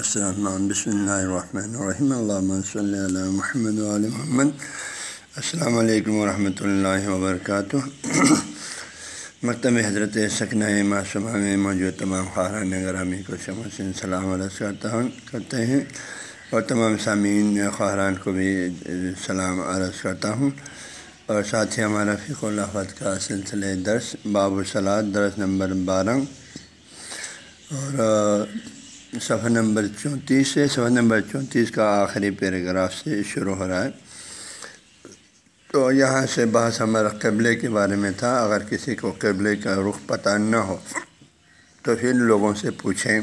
السلام بسم اللہ الرحمن الرحیم اللہ صلی اللہ محمد علیہ محمد السلام علیکم ورحمۃ اللہ وبرکاتہ مکتب حضرت سکنہ معصومہ میں موجود تمام خاران گرامی کو شمسن سلام علیہ کرتا ہوں کرتے ہیں اور تمام سامعین خاران کو بھی سلام عرض کرتا ہوں اور ساتھ ہی ہمارا فق الفت کا سلسلہ درس باب الصلاۃ درس نمبر بارہ اور صفحہ نمبر چونتیس سے صفحہ نمبر چونتیس کا آخری پیراگراف سے شروع ہو رہا ہے۔ تو یہاں سے بحث ہمارا قبلے کے بارے میں تھا۔ اگر کسی کو قبلے کا رخ پتہ نہ ہو، تو پھر لوگوں سے پوچھیں۔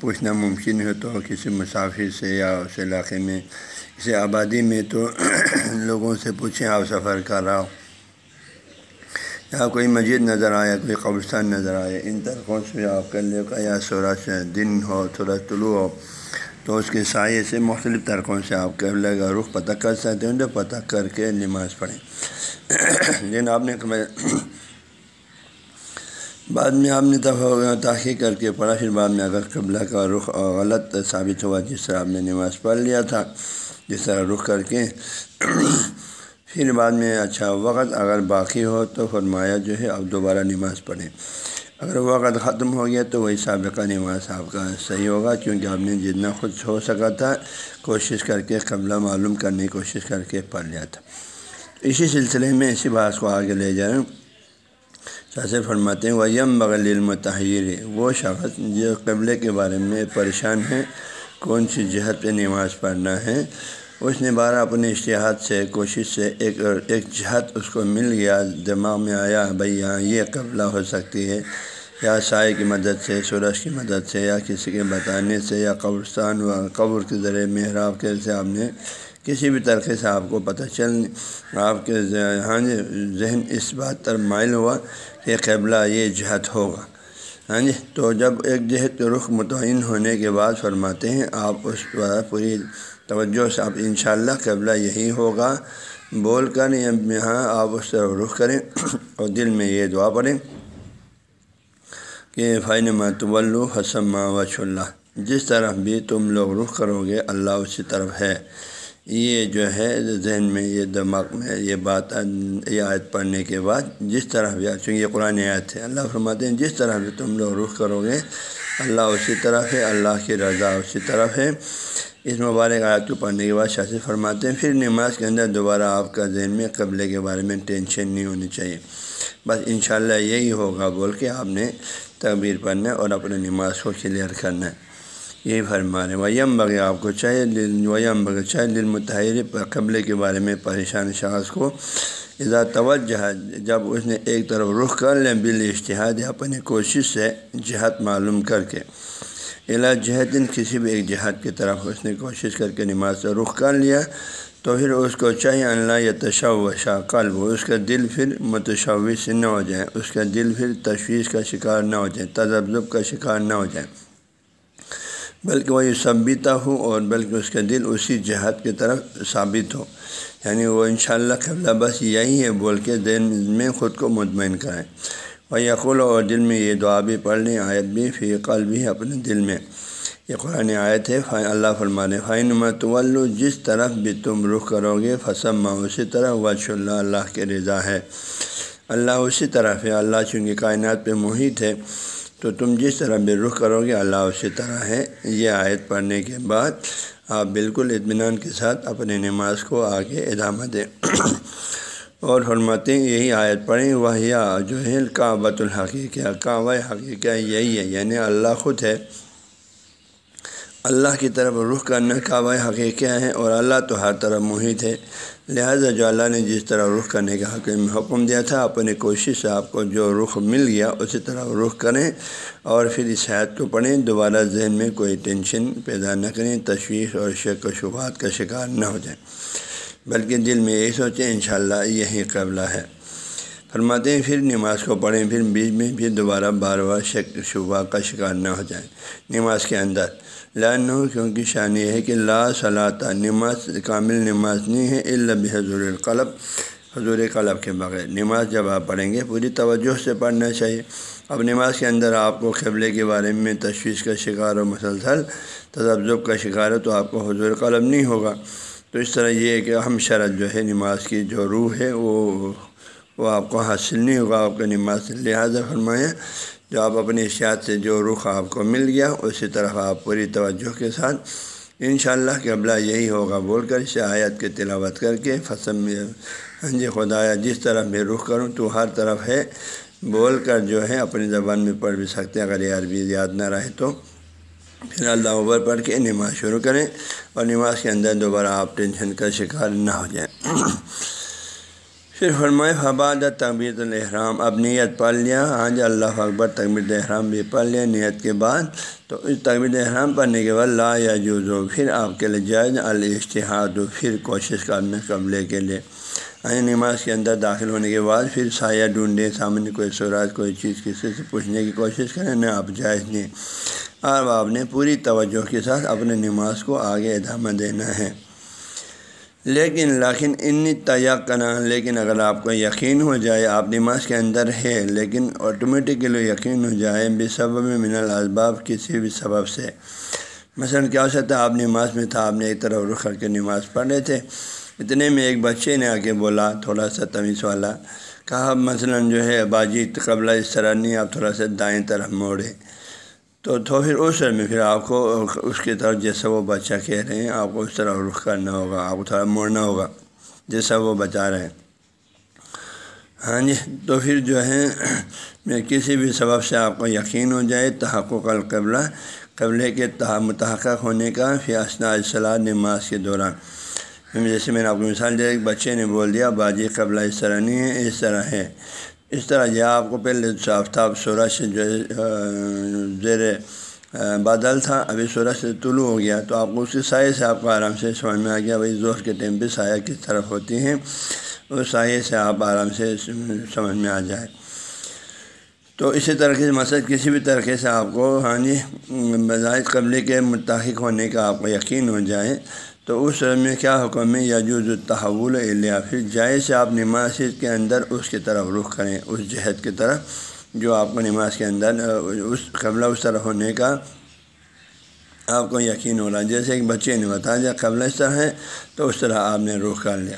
پوچھنا ممکن ہے تو کسی مسافر سے یا اس علاقے میں، کسی آبادی میں تو لوگوں سے پوچھیں، آپ سفر کر رہا ہو۔ یا کوئی مسجد نظر آیا کوئی قبرستان نظر آئے، ان طرقوں سے آپ کر لے کا یا سورج دن ہو سورج طلوع ہو، تو اس کے سائے سے مختلف طرقوں سے آپ قبل کا رخ پتہ کر سکتے ہیں تو پتہ کر کے نماز پڑھیں۔ لیکن آپ نے بعد میں آپ نے تاخیر کر کے پڑھا، پھر بعد میں اگر قبلہ کا رخ غلط ثابت ہوا جس طرح آپ نے نماز پڑھ لیا تھا، جس طرح رخ کر کے پھر بعد میں اچھا وقت اگر باقی ہو تو فرمایا جو ہے اب دوبارہ نماز پڑھیں۔ اگر وقت ختم ہو گیا تو وہی سابقہ نماز آپ کا صحیح ہوگا، کیونکہ آپ نے جتنا خود ہو سکا تھا، کوشش کر کے قبلہ معلوم کرنے کی کوشش کر کے پڑھ لیا تھا۔ اسی سلسلے میں اسی بات کو آگے لے جائیں۔ ساسے فرماتے ہیں وہ یم بغل علم وہ شخص جو قبلے کے بارے میں پریشان ہے، کون سی جہت پہ نماز پڑھنا ہے؟ اس نے بارہ اپنے اشتہاد سے، کوشش سے ایک ایک جہت اس کو مل گیا۔ دماغ میں آیا بھائی یہاں یہ قبلہ ہو سکتی ہے۔ یا سائے کی مدد سے، سورج کی مدد سے، یا کسی کے بتانے سے، یا قبرستان و قبر کے ذریعے محراب کے سے آپ نے کسی بھی طریقے سے آپ کو پتہ چل، آپ کے ہاں جی ذہن اس بات پر مائل ہوا کہ قبلہ یہ جہت ہوگا۔ ہاں جی تو جب ایک جہت رخ متعین ہونے کے بعد فرماتے ہیں، آپ اس پر پوری توجہ سے آپ ان شاء اللہ قبلہ یہی ہوگا۔ بول کر یہاں آپ اس طرف رخ کریں اور دل میں یہ دعا پڑھیں کہ فائن متول حسم وش اللہ جس طرف بھی تم لوگ رخ کرو گے، اللہ اسی طرف ہے۔ یہ جو ہے، ذہن میں، یہ دماغ میں یہ بات، یہ آیت پڑھنے کے بعد جس طرح بھی، چونکہ یہ قرآن آیت ہے، اللہ فرماتے ہیں جس طرح بھی تم لوگ رخ کرو گے، اللہ اسی طرف ہے، اللہ کی رضا اسی طرف ہے۔ اس مبارک آیت کو پڑھنے کے بعد شاث فرماتے ہیں، پھر نماز کے اندر دوبارہ آپ کا ذہن میں قبلے کے بارے میں ٹینشن نہیں ہونی چاہیے۔ بس انشاءاللہ یہی ہوگا بول کے آپ نے تقبیر پڑھنا ہے اور اپنے نماز کو کلیئر کرنا ہے۔ یہی فرما رہے ویم بغیر آپ کو چاہے ویم بغیر چاہے دل متحر قبلے کے بارے میں پریشان شخص کو اذا توجہ، جب اس نے ایک طرف رخ کر لیں بال اشتہاد اپنی کوشش سے جہت معلوم کر کے۔ الا جہدن کسی بھی ایک جہاد کی طرف اس نے کوشش کر کے نماز سے رخ کر لیا، تو پھر اس کو چاہیے اللہ یا تشوشا قلب، اس کا دل پھر متشوش نہ ہو جائے، اس کا دل پھر تشویش کا شکار نہ ہو جائے تجزب کا شکار نہ ہو جائے۔ بلکہ وہ یہ ثبیتا ہو اور بلکہ اس کا دل اسی جہاد کی طرف ثابت ہو۔ یعنی وہ انشاءاللہ قبلہ بس یہی ہے، بول کے دین میں خود کو مطمئن کریں اور یقول اور دل میں یہ دعا بھی پڑھ لیں آیت بھی فی قلب بھی اپنے دل میں۔ یہ قرآن آیت ہے اللہ فرمانے فائن متول جس طرف بھی تم رخ کرو گے فسم اسی طرح وش اللہ اللہ کے رضا ہے۔ اللہ اسی طرف ہے، اللہ چونکہ کائنات پہ محیط ہے، تو تم جس طرح بھی رخ کرو گے، اللہ اسی طرح ہے۔ یہ آیت پڑھنے کے بعد آپ بالکل اطمینان کے ساتھ اپنے نماز کو آگے ادامہ دیں۔ اور حرمتیں یہی آیت پڑھیں وہ جو ہے کعبۃ الحقیقہ کعبہ حقیقہ یہی ہے یعنی اللہ خود ہے۔ اللہ کی طرف رخ کرنا کعبہ حقیقہ ہے اور اللہ تو ہر طرف محیط ہے۔ لہٰذا جو اللہ نے جس طرح رخ کرنے کا حق میں حکم دیا تھا، اپنی کوشش سے آپ کو جو رخ مل گیا، اسی طرح رخ کریں اور پھر اس حیات کو پڑھیں۔ دوبارہ ذہن میں کوئی ٹینشن پیدا نہ کریں، تشویش اور شک و شبہات کا شکار نہ ہو جائیں۔ بلکہ دل میں یہی سوچیں انشاءاللہ یہی قبلہ ہے۔ فرماتے ہیں، پھر نماز کو پڑھیں، پھر بیچ میں پھر دوبارہ بار بار شک شبہ کا شکار نہ ہو جائیں۔ نماز کے اندر۔ لان ہو کیونکہ شان یہ ہے کہ لا صلاح نماز، کامل نماز نہیں ہے اللہ بحضر القلب۔ حضور قلب کے بغیر۔ نماز جب آپ پڑھیں گے، پوری توجہ سے پڑھنا چاہیے۔ اب نماز کے اندر آپ کو قبلے کے بارے میں تشویش کا شکار ہو مسلسل تجزب کا شکار ہو تو آپ کو حضور قلب نہیں ہوگا۔ تو اس طرح یہ کہ اہم شرط جو ہے نماز کی جو روح ہے، وہ وہ آپ کو حاصل نہیں ہوگا، آپ کا نماز لہٰذا فرمایا جو آپ اپنی اشیات سے جو رخ آپ کو مل گیا، اسی طرح آپ پوری توجہ کے ساتھ ان شاء اللہ قبلہ یہی ہوگا بول کر، اسے آیت کے تلاوت کر کے فصم میں ہاں جی خدایا جس طرح میں رخ کروں تو ہر طرف ہے، بول کر جو ہے اپنی زبان میں پڑھ بھی سکتے اگر یہ عربی یاد نہ رہے تو۔ پھر اللہ عبر پڑھ کے نماز شروع کریں اور نماز کے اندر دوبارہ آپ ٹینشن کا شکار نہ ہو جائیں۔ پھر فرمائے فباد تقبیر الحرام اب نیت پڑھ لیا ہاں جی اللہ اکبر تقبیر الحرام بھی پڑھ لیا نیت کے بعد۔ تو اس تقبیر الحرام پڑھنے کے بعد لا یا جو پھر آپ کے لیے جائز الاشتہاد پھر کوشش کرنا قبلے کے لیے۔ ہاں نماز کے اندر داخل ہونے کے بعد پھر سایہ ڈھونڈیں، سامنے کوئی سوراج کوئی چیز، کسی سے پوچھنے کی کوشش کریں، نہ آپ جائز نہیں اور آپ نے پوری توجہ کے ساتھ اپنے نماز کو آگے ادامہ دینا ہے۔ لیکن لیکن ان تیقنا، لیکن اگر آپ کو یقین ہو جائے آپ نماز کے اندر ہے لیکن آٹومیٹکلی یقین ہو جائے بے سبب من الاسباب کسی بھی سبب سے۔ مثلا کیا ہو سکتا ہے، آپ نماز میں تھا، آپ نے ایک طرف رخ کر کے نماز پڑھ رہے تھے۔ اتنے میں ایک بچے نے آ کے بولا، تھوڑا سا تمیز والا، کہا، مثلا جو ہے، باجی قبلہ اس طرح نہیں، آپ تھوڑا سا دائیں طرف موڑے۔ تو تو پھر اس میں پھر آپ کو اس کی طرف جیسا وہ بچہ کہہ رہے ہیں، آپ کو اس طرح رخ کرنا ہوگا، آپ کو تھوڑا موڑنا ہوگا، جیسا وہ بچا رہے ہیں۔ ہاں جی تو پھر جو ہے، میں کسی بھی سبب سے آپ کو یقین ہو جائے، تحقق القبلہ، قبلے کے متحقق ہونے کا پھر اسنا اصلاح نماز کے دوران۔ جیسے میں نے آپ کو مثال دیا، ایک بچے نے بول دیا، باجی قبلہ اس طرح نہیں ہے، اس طرح ہے۔ اس طرح یہ آپ کو پہلے آفتاب سورج سے جو ہے زیر بادل تھا ابھی سورج سے طلوع ہو گیا، تو آپ کو اسی سائے سے آپ کو آرام سے سمجھ میں آ گیا بھائی زور کے ٹائم پہ سایہ کس طرف ہوتی ہیں اس سائے سے آپ آرام سے سمجھ میں آ جائے۔ تو اسی طریقے سے مسجد کسی بھی طریقے سے آپ کو ہاں جی بظاہر قبلے کے متحق ہونے کا آپ کو یقین ہو جائے۔ تو اس میں کیا حکم ہے؟ یاجوز التحول الیا پھر جائز سے آپ نماز کے اندر اس کی طرف رخ کریں، اس جہد کی طرف، جو آپ کو نماز کے اندر، اس قبلہ، اس طرح ہونے کا آپ کو یقین ہو رہا ہے۔ جیسے ایک بچے نے بتا دیا قبلہ اس طرح ہے، تو اس طرح آپ نے رخ کر لیا۔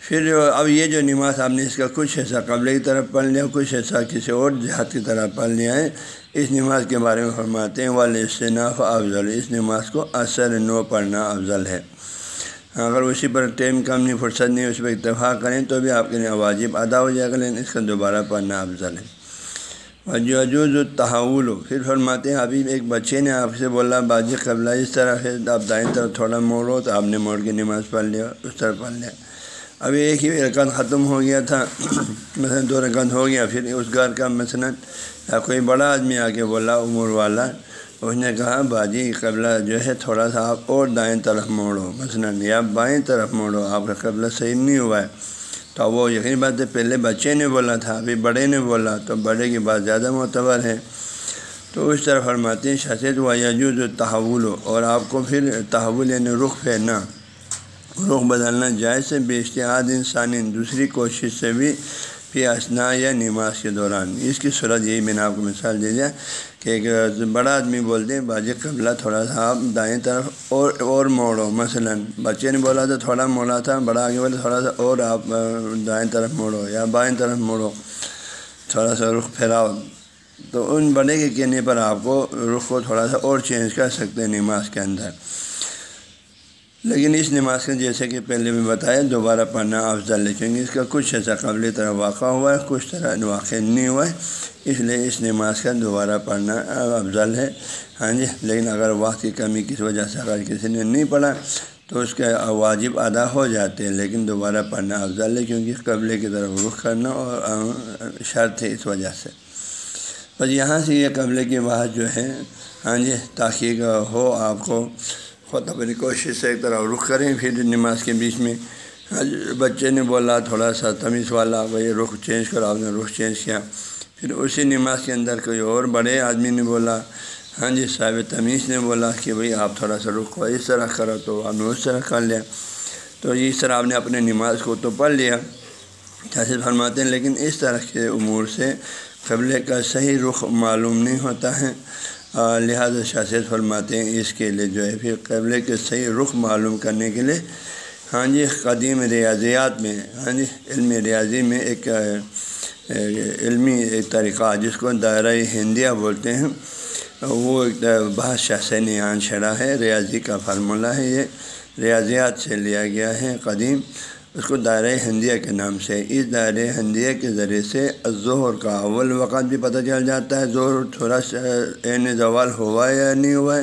پھر جو اب یہ جو نماز آپ نے اس کا کچھ حصہ قبل کی طرف پڑھ لیا، کچھ حصہ کسی اور جہاد کی طرف پڑھ لیا ہے اس نماز کے بارے میں فرماتے ہیں والصناف افضل اس نماز کو اثر نو پڑھنا افضل ہے۔ اگر اسی پر ٹائم کم نہیں، فرصت نہیں، اس پہ اتفاق کریں تو بھی آپ کے لیے واجب ادا ہو جائے گا، لیکن اس کا دوبارہ پڑھنا افضل ہے۔ وجوز التحول، پھر فرماتے ہیں ابھی ایک بچے نے آپ سے بولا، باجی قبلہ اس طرح ہے، آپ دائیں طرف تھوڑا موڑو تو آپ نے موڑ کے نماز پڑھ لیا اس طرح پڑھ لیا۔ ابھی ایک ہی رکعت ختم ہو گیا تھا، مثلا دو رکعت ہو گیا، پھر اس گھر کا مثلا یا کوئی بڑا آدمی آ کے بولا عمر والا، اس نے کہا، باجی، قبلہ جو ہے تھوڑا سا آپ اور دائیں طرف موڑو۔ مثلا یا بائیں طرف موڑو، آپ کا قبلہ صحیح نہیں ہوا ہے۔ تو وہ یقینی بات ہے، پہلے بچے نے بولا تھا، ابھی بڑے نے بولا، تو بڑے کی بات زیادہ معتبر ہے۔ تو اس طرح فرماتے ہیں شاست و یجوز تحول ہو اور آپ کو پھر تحول یعنی رخ پھیرنا رخ بدلنا جائز سے بے اشتہاد انسانی۔ دوسری کوشش سے بھی فی اسنا یا نماز کے دوران۔ اس کی صورت یہی میں نے آپ کو مثال دے دیا کہ ایک بڑا آدمی بولتے ہیں باجی قبلہ تھوڑا سا آپ دائیں طرف اور اور موڑو مثلا بچے نے بولا تھا، تھوڑا موڑا تھا، بڑا آگے بولے تھوڑا سا اور آپ دائیں طرف موڑو یا بائیں طرف موڑو تھوڑا سا رخ پھیراؤ تو ان بڑے کے کہنے پر آپ کو رخ کو تھوڑا سا اور چینج کر سکتے ہیں نماز کے اندر۔ لیکن اس نماز کا جیسے کہ پہلے بھی بتایا، دوبارہ پڑھنا افضل ہے کیونکہ اس کا کچھ ایسا قبل طرح واقع ہوا ہے، کچھ طرح واقع نہیں ہوا ہے، اس لیے اس نماز کا دوبارہ پڑھنا افضل ہے۔ ہاں جی لیکن اگر وقت کی کمی کس وجہ سے اگر کسی نے نہیں پڑھا تو اس کے واجب ادا ہو جاتے ہیں، لیکن دوبارہ پڑھنا افضل ہے کیونکہ قبل کی طرف رخ کرنا اور شرط ہے اس وجہ سے۔ بس یہاں سے یہ قبل کی بات جو ہے ہاں جی تاکہ ہو آپ کو۔ خود اپنی کوشش سے ایک طرح رخ کریں، پھر نماز کے بیچ میں بچے نے بولا، تھوڑا سا تمیز والا، بھائی رخ چینج کرو، آپ نے رخ چینج کیا۔ پھر اسی نماز کے اندر کوئی اور بڑے آدمی نے بولا ہاں جی صاحب تمیز نے بولا کہ بھائی آپ تھوڑا سا رخ کو اس طرح کرو تو آپ نے اس طرح کر لیا۔ تو اس طرح آپ نے اپنے نماز کو تو پڑھ لیا۔ جیسے فرماتے ہیں، لیکن اس طرح کے امور سے قبل کا صحیح رخ معلوم نہیں ہوتا ہے۔ لہٰذا شاست فرماتے ہیں، اس کے لیے جو ہے پھر قبل کے صحیح رخ معلوم کرنے کے لیے ہاں جی قدیم ریاضیات میں ہاں جی علم ریاضی میں ایک علمی ایک طریقہ، جس کو دائرۂ ہندیہ بولتے ہیں، وہ ایک بہت شاہ عان شرح ہے، ریاضی کا فارمولہ ہے یہ، ریاضیات سے لیا گیا ہے، قدیم۔ اس کو دائرۂ ہندیہ کے نام سے، اس دائرۂ ہندیہ کے ذریعے سے ظہر کا اول وقت بھی پتہ چل جاتا ہے۔ ظہر تھوڑا سا عین زوال ہوا ہے یا نہیں ہوا ہے۔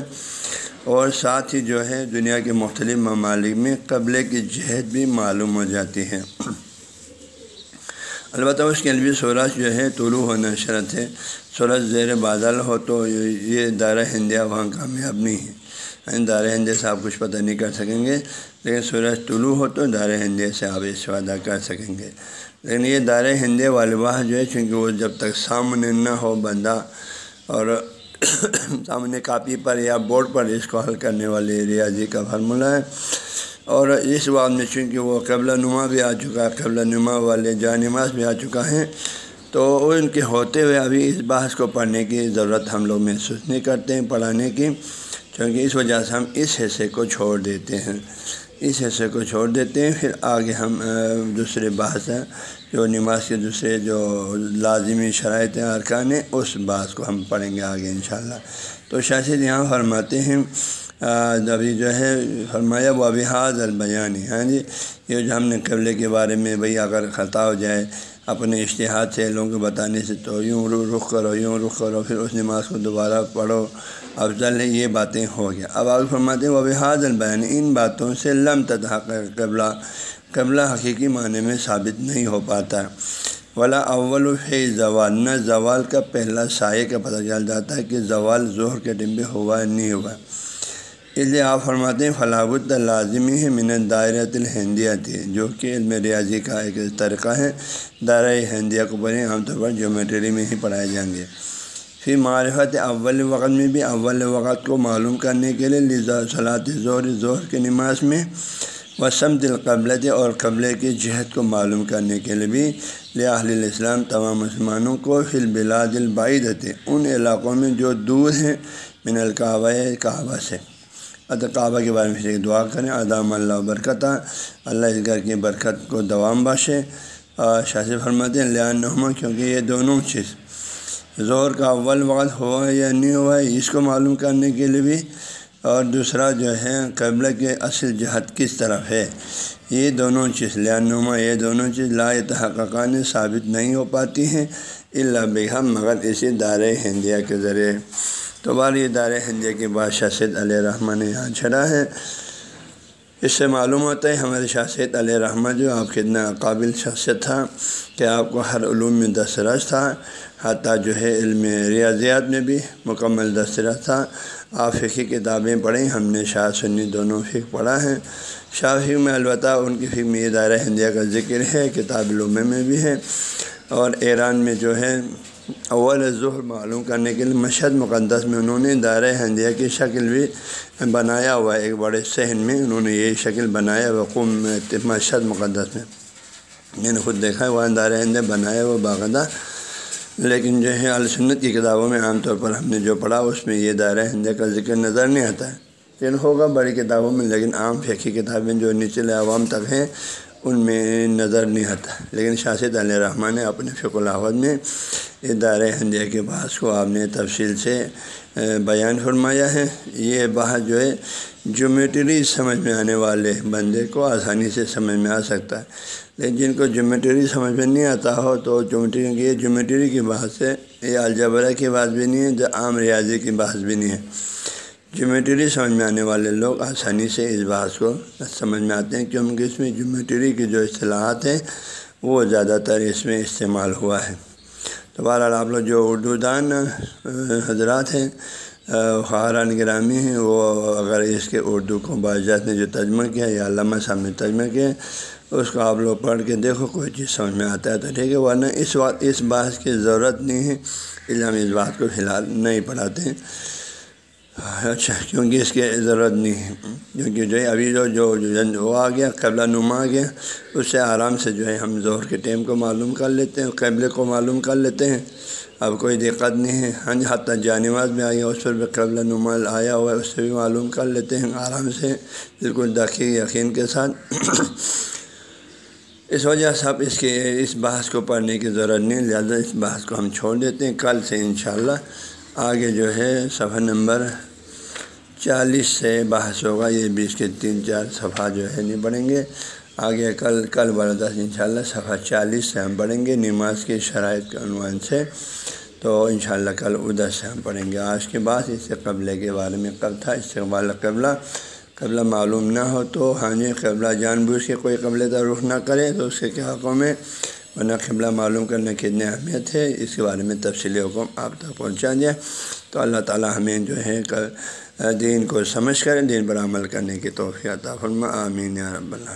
اور ساتھ ہی جو ہے، دنیا کے مختلف ممالک میں قبلے کی جہد بھی معلوم ہو جاتی ہے۔ البتہ اس کے لیے بھی سورج جو ہے، طلوع ہونا شرط ہے۔ سورج زیر بادل ہو تو یہ دائرہ ہندیہ وہاں کامیاب نہیں ہے۔ دار ہندے سے آپ کچھ پتہ نہیں کر سکیں گے، لیکن سورج طلوع ہو تو دار ہندے سے آپ استفادہ کر سکیں گے۔ لیکن یہ دار ہندے والباہ جو ہے، چونکہ وہ جب تک سامنے نہ ہو بندہ اور سامنے کاپی پر یا بورڈ پر اس کو حل کرنے والے ریاضی جی کا فارمولہ ہے۔ اور اس بات میں چونکہ وہ قبل نما بھی آ چکا ہے قبل نما والے جانماز بھی آ چکا ہے، تو ان کے ہوتے ہوئے ابھی اس بحث کو پڑھنے کی ضرورت ہم لوگ محسوس نہیں کرتے ہیں، پڑھانے کی۔ کیونکہ اس وجہ سے ہم اس حصے کو چھوڑ دیتے ہیں۔ اس حصے کو چھوڑ دیتے ہیں، پھر آگے ہم دوسرے بحث ہیں جو نماز کے دوسرے جو لازمی شرائط ارکان ہیں، اس بات کو ہم پڑھیں گے آگے انشاءاللہ۔ تو شاشد یہاں فرماتے ہیں ابھی جو ہے، فرمایا، وہ ابھی حاض البیانی ہاں جی یہ جو ہم نے قبلے کے بارے میں بھائی اگر خطا ہو جائے اپنے اشتہاد سے لوگوں کو بتانے سے تو یوں رخ کرو، یوں رخ کرو، پھر اس نماز کو دوبارہ پڑھو۔ افضل ہے یہ باتیں ہو گیا۔ اب آگے فرماتے ہیں وہ بھی حاض البین ان باتوں سے لم تدحق قبلہ قبلہ حقیقی معنی میں ثابت نہیں ہو پاتا۔ ولا اول ہے زوال، نہ زوال کا پہلا سائے کا پتہ چل جاتا ہے کہ زوال ظہر کے ڈمبے ہوا نہیں ہوا اس لیے آپ فرماتے ہیں فلاح لازمی ہے من دائرۃ الہندیہ تھی جو کہ علم ریاضی کا ایک طریقہ ہے دائرۂ ہندیہ کو پڑھیں، عام طور پر جیومیٹری میں ہی پڑھائے جائیں گے۔ پھر معرفت اول وقت میں بھی، اول وقت کو معلوم کرنے کے لیے صلاحت زور زور کے نماز میں وسم القبلت اور قبل کی جہت کو معلوم کرنے کے لیے بھی لہٰل الاسلام تمام مسلمانوں کو فی البلاد البعید ان علاقوں میں جو دور ہیں، من الکعبہ، کعبہ سے۔ کعبہ کے بارے میں دعا کریں۔ ادام اللہ برکت اللہ اس گھر کی برکت کو دوام باشے شاہ فرماتے ہیں لیا کیونکہ یہ دونوں چیز زور کا اول وقت ہوا یا نہیں ہوا ہے اس کو معلوم کرنے کے لیے بھی۔ اور دوسرا جو ہے قبل کے اصل جہت کس طرف ہے؟ یہ دونوں چیز نما یہ دونوں چیز لا تحقان ثابت نہیں ہو پاتی ہیں۔ اللہ بہم مگر اسی دار ہندیہ کے ذریعے۔ تو بار یہ دار ہندیہ کے بادشاہ سید علیہ رحمٰ نے یہاں چھڑا ہے۔ اس سے معلوم ہوتا ہے ہمارے شاست علیہ رحمٰ جو آپ کتنا قابل شخصیت تھا کہ آپ کو ہر علوم میں دسترس تھا، حتیٰ جو ہے علم ریاضیات میں بھی مکمل دسترس تھا۔ آپ فقی کتابیں پڑھیں، ہم نے شاہ سنی دونوں فک پڑھا ہے۔ شاہ فک میں البتہ ان کی فک میں دائرہ ہندیہ کا ذکر ہے، کتاب علوم میں بھی ہے۔ اور ایران میں جو ہے اول ظہر معلوم کرنے کے لیے مشہد مقدس میں انہوں نے دائرۂ ہندیہ کی شکل بھی بنایا ہوا ہے۔ ایک بڑے صحن میں انہوں نے یہ شکل بنایا وقوم میں مشہد مقدس میں۔ میں نے خود دیکھا ہے وہاں دائرۂ ہندیہ بنایا ہوا باقاعدہ۔ لیکن جو ہے السنت کی کتابوں میں عام طور پر ہم نے جو پڑھا، اس میں یہ دائرۂ ہندیہ کا ذکر نظر نہیں آتا۔ ہے لیکن ہوگا بڑی کتابوں میں، لیکن عام فقی کتابیں جو نچلے عوام تک ہیں ان میں نظر نہیں آتا۔ لیکن شاشد علیہ رحمٰن نے اپنے فق الحمد میں ادارۂ ہندیہ کے بحث کو آپ نے تفصیل سے بیان فرمایا ہے۔ یہ بحث جو ہے جومیٹری سمجھ میں آنے والے بندے کو آسانی سے سمجھ میں آ سکتا ہے۔ لیکن جن کو جومیٹری سمجھ میں نہیں آتا ہو، تو جومیٹری کی جومیٹری کی بحث ہے۔ یہ الجبرہ کی بات بھی نہیں ہے جو عام ریاضی کی بحث بھی نہیں ہے۔ جیومیٹری سمجھ میں آنے والے لوگ آسانی سے اس بات کو سمجھ میں آتے ہیں کیونکہ اس میں جیومیٹری کی جو اصطلاحات ہیں وہ زیادہ تر اس میں استعمال ہوا ہے۔ تو بہرحال آپ لوگ جو اردو دان حضرات ہیں خاران گرامی ہیں، وہ اگر اس کے اردو کو باجات نے جو ترجمہ کیا، یا علامہ صاحب نے ترجمہ کیا، اس کو آپ لوگ پڑھ کے دیکھو، کوئی چیز سمجھ میں آتا ہے تو ٹھیک ہے، ورنہ اس وقت اس بات کی ضرورت نہیں ہے، اس لیے ہم اس بات کو فی الحال نہیں پڑھاتے ہیں۔ اچھا کیونکہ اس کی ضرورت نہیں ہے۔ کیونکہ جو ہے ابھی جو جو وہ آ گیا، قبلہ نما آ گیا۔ اس سے آرام سے جو ہے ہم ظہر کے ٹائم کو معلوم کر لیتے ہیں، قبلے کو معلوم کر لیتے ہیں۔ اب کوئی دقت نہیں ہے۔ ہاں جی، حتیٰ جانواز میں آ گیا اس پر بھی قبل نمال آیا ہوا ہے، اس سے بھی معلوم کر لیتے ہیں آرام سے، بالکل دقی یقین کے ساتھ۔ اس وجہ سے اب اس کے اس بحث کو پڑھنے کی ضرورت نہیں لہٰذا اس بحث کو ہم چھوڑ دیتے ہیں۔ کل سے انشاءاللہ آگے جو ہے، صفحہ نمبر چالیس سے بحث ہوگا۔ یہ بیس کے تین چار صفحہ جو ہے نہیں پڑھیں گے۔ آگے کل کل برداشت ان شاء اللہ صفحہ چالیس سے ہم پڑھیں گے نماز کی شرائط کے عنوان سے۔ تو انشاءاللہ کل ادھر سے ہم پڑھیں گے۔ آج کے بعد اس سے قبلے کے بارے میں کب تھا، استقبال قبلہ قبلہ معلوم نہ ہو تو ہاں جی قبلہ جان بوجھ کے کوئی قبل کا رخ نہ کرے تو اس کے کیا حقوں میں ورنہ قبلہ معلوم کرنا کتنی اہمیت ہے، اس کے بارے میں تفصیلی حکم آپ تک پہنچا دیں تو اللہ تعالیٰ ہمیں جو ہے دین کو سمجھ کر دین پر عمل کرنے کی توفیع فرما۔ آمین یا رب اللہ